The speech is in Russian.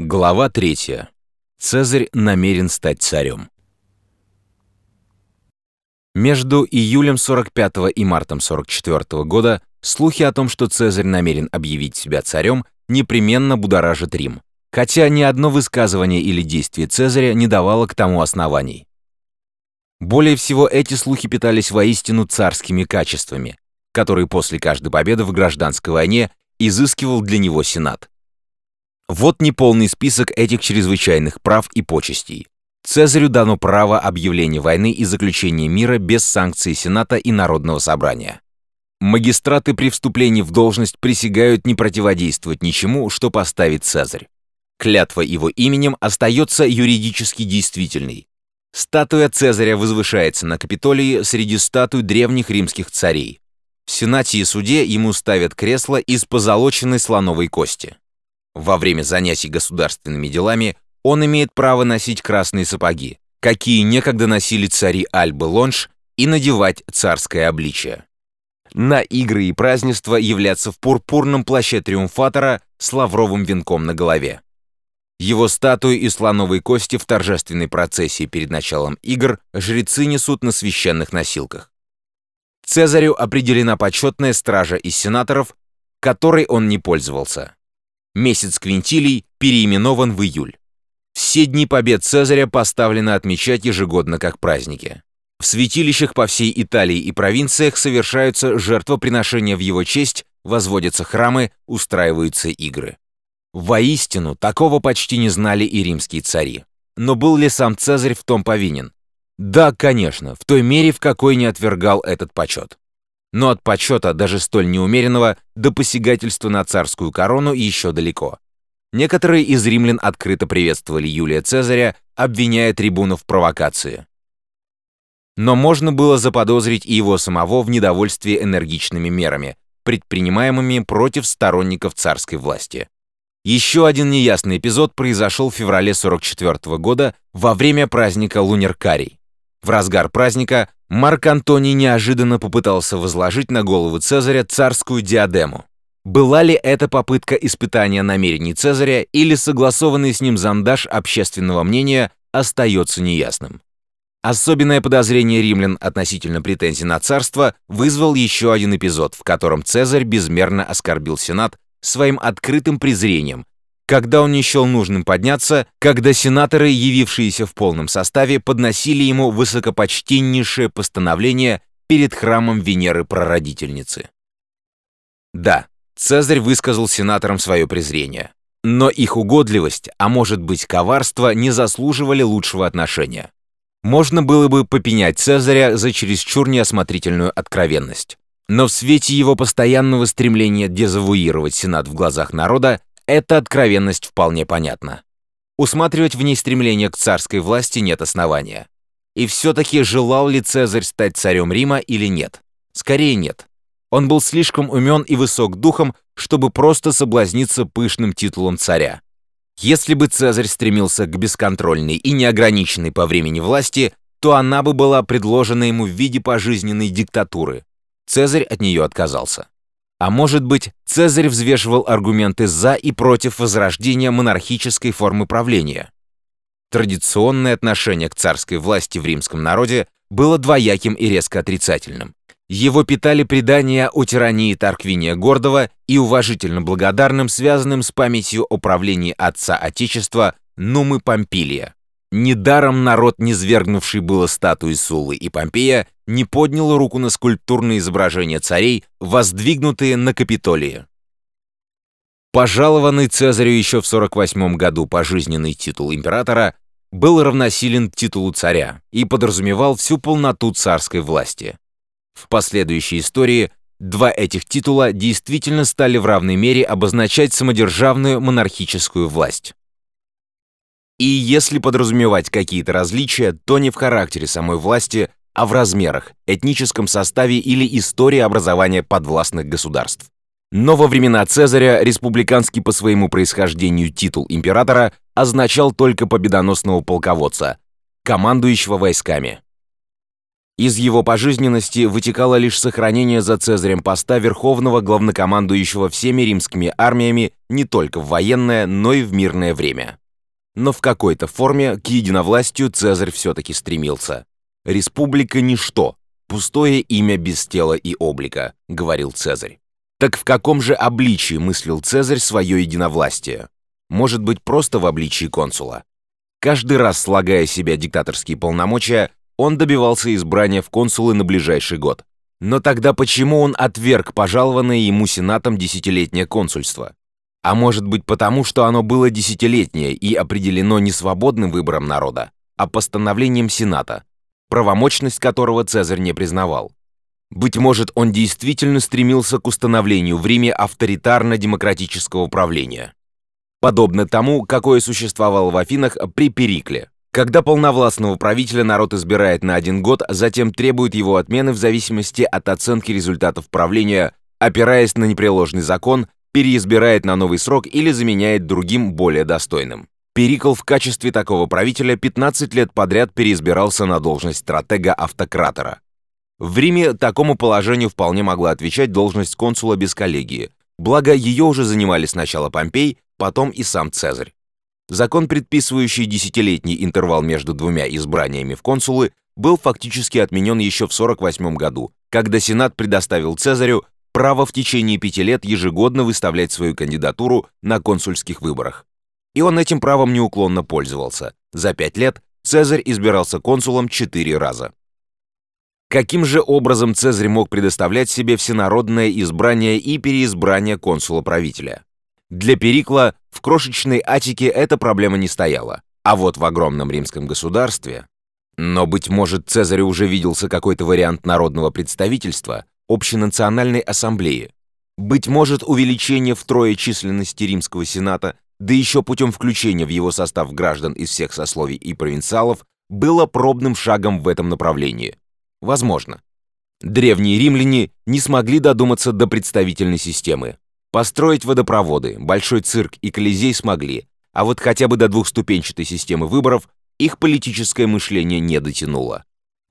Глава 3. Цезарь намерен стать царем. Между июлем 45 и мартом 44 года слухи о том, что Цезарь намерен объявить себя царем, непременно будоражит Рим, хотя ни одно высказывание или действие Цезаря не давало к тому оснований. Более всего эти слухи питались воистину царскими качествами, которые после каждой победы в гражданской войне изыскивал для него Сенат. Вот неполный список этих чрезвычайных прав и почестей. Цезарю дано право объявления войны и заключения мира без санкций Сената и Народного собрания. Магистраты при вступлении в должность присягают не противодействовать ничему, что поставит Цезарь. Клятва его именем остается юридически действительной. Статуя Цезаря возвышается на Капитолии среди статуй древних римских царей. В Сенате и суде ему ставят кресло из позолоченной слоновой кости. Во время занятий государственными делами он имеет право носить красные сапоги, какие некогда носили цари Альбы Лонж, и надевать царское обличие. На игры и празднества являться в пурпурном плаще триумфатора с лавровым венком на голове. Его статуи и слоновые кости в торжественной процессии перед началом игр жрецы несут на священных носилках. Цезарю определена почетная стража из сенаторов, которой он не пользовался. Месяц Квинтилий переименован в июль. Все дни побед Цезаря поставлены отмечать ежегодно как праздники. В святилищах по всей Италии и провинциях совершаются жертвоприношения в его честь, возводятся храмы, устраиваются игры. Воистину, такого почти не знали и римские цари. Но был ли сам Цезарь в том повинен? Да, конечно, в той мере, в какой не отвергал этот почет. Но от почета, даже столь неумеренного, до посягательства на царскую корону еще далеко. Некоторые из римлян открыто приветствовали Юлия Цезаря, обвиняя трибуну в провокации. Но можно было заподозрить и его самого в недовольстве энергичными мерами, предпринимаемыми против сторонников царской власти. Еще один неясный эпизод произошел в феврале 44 года во время праздника Лунеркарий. В разгар праздника Марк Антоний неожиданно попытался возложить на голову Цезаря царскую диадему. Была ли это попытка испытания намерений Цезаря или согласованный с ним зондаж общественного мнения остается неясным. Особенное подозрение римлян относительно претензий на царство вызвал еще один эпизод, в котором Цезарь безмерно оскорбил Сенат своим открытым презрением когда он не счел нужным подняться, когда сенаторы, явившиеся в полном составе, подносили ему высокопочтеннейшее постановление перед храмом Венеры-прародительницы. Да, Цезарь высказал сенаторам свое презрение, но их угодливость, а может быть коварство, не заслуживали лучшего отношения. Можно было бы попенять Цезаря за чересчур неосмотрительную откровенность. Но в свете его постоянного стремления дезавуировать Сенат в глазах народа, эта откровенность вполне понятна. Усматривать в ней стремление к царской власти нет основания. И все-таки желал ли Цезарь стать царем Рима или нет? Скорее нет. Он был слишком умен и высок духом, чтобы просто соблазниться пышным титулом царя. Если бы Цезарь стремился к бесконтрольной и неограниченной по времени власти, то она бы была предложена ему в виде пожизненной диктатуры. Цезарь от нее отказался. А может быть, Цезарь взвешивал аргументы за и против возрождения монархической формы правления. Традиционное отношение к царской власти в римском народе было двояким и резко отрицательным. Его питали предания о тирании Тарквиния Гордого и уважительно благодарным, связанным с памятью о правлении отца Отечества Нумы Помпилия. Недаром народ, низвергнувший было статуи Сулы и Помпея, не поднял руку на скульптурные изображения царей, воздвигнутые на Капитолии. Пожалованный Цезарю еще в 48 году пожизненный титул императора был равносилен титулу царя и подразумевал всю полноту царской власти. В последующей истории два этих титула действительно стали в равной мере обозначать самодержавную монархическую власть. И если подразумевать какие-то различия, то не в характере самой власти, а в размерах, этническом составе или истории образования подвластных государств. Но во времена Цезаря республиканский по своему происхождению титул императора означал только победоносного полководца, командующего войсками. Из его пожизненности вытекало лишь сохранение за Цезарем поста верховного главнокомандующего всеми римскими армиями не только в военное, но и в мирное время. Но в какой-то форме к единовластию Цезарь все-таки стремился. «Республика – ничто, пустое имя без тела и облика», – говорил Цезарь. Так в каком же обличии мыслил Цезарь свое единовластие? Может быть, просто в обличии консула? Каждый раз слагая себя диктаторские полномочия, он добивался избрания в консулы на ближайший год. Но тогда почему он отверг пожалованное ему Сенатом десятилетнее консульство? А может быть потому, что оно было десятилетнее и определено не свободным выбором народа, а постановлением Сената, правомочность которого Цезарь не признавал. Быть может, он действительно стремился к установлению в Риме авторитарно-демократического правления. Подобно тому, какое существовало в Афинах при Перикле, когда полновластного правителя народ избирает на один год, затем требует его отмены в зависимости от оценки результатов правления, опираясь на непреложный закон, переизбирает на новый срок или заменяет другим более достойным. Перикл в качестве такого правителя 15 лет подряд переизбирался на должность стратега-автократора. В Риме такому положению вполне могла отвечать должность консула без коллегии, благо ее уже занимали сначала Помпей, потом и сам Цезарь. Закон, предписывающий десятилетний интервал между двумя избраниями в консулы, был фактически отменен еще в 48 году, когда Сенат предоставил Цезарю право в течение пяти лет ежегодно выставлять свою кандидатуру на консульских выборах. И он этим правом неуклонно пользовался. За пять лет Цезарь избирался консулом четыре раза. Каким же образом Цезарь мог предоставлять себе всенародное избрание и переизбрание консула-правителя? Для Перикла в крошечной Атике эта проблема не стояла, а вот в огромном римском государстве... Но, быть может, Цезарь уже виделся какой-то вариант народного представительства, общенациональной ассамблеи. Быть может, увеличение втрое численности римского сената, да еще путем включения в его состав граждан из всех сословий и провинциалов, было пробным шагом в этом направлении. Возможно. Древние римляне не смогли додуматься до представительной системы, Построить водопроводы, большой цирк и колизей смогли, а вот хотя бы до двухступенчатой системы выборов их политическое мышление не дотянуло.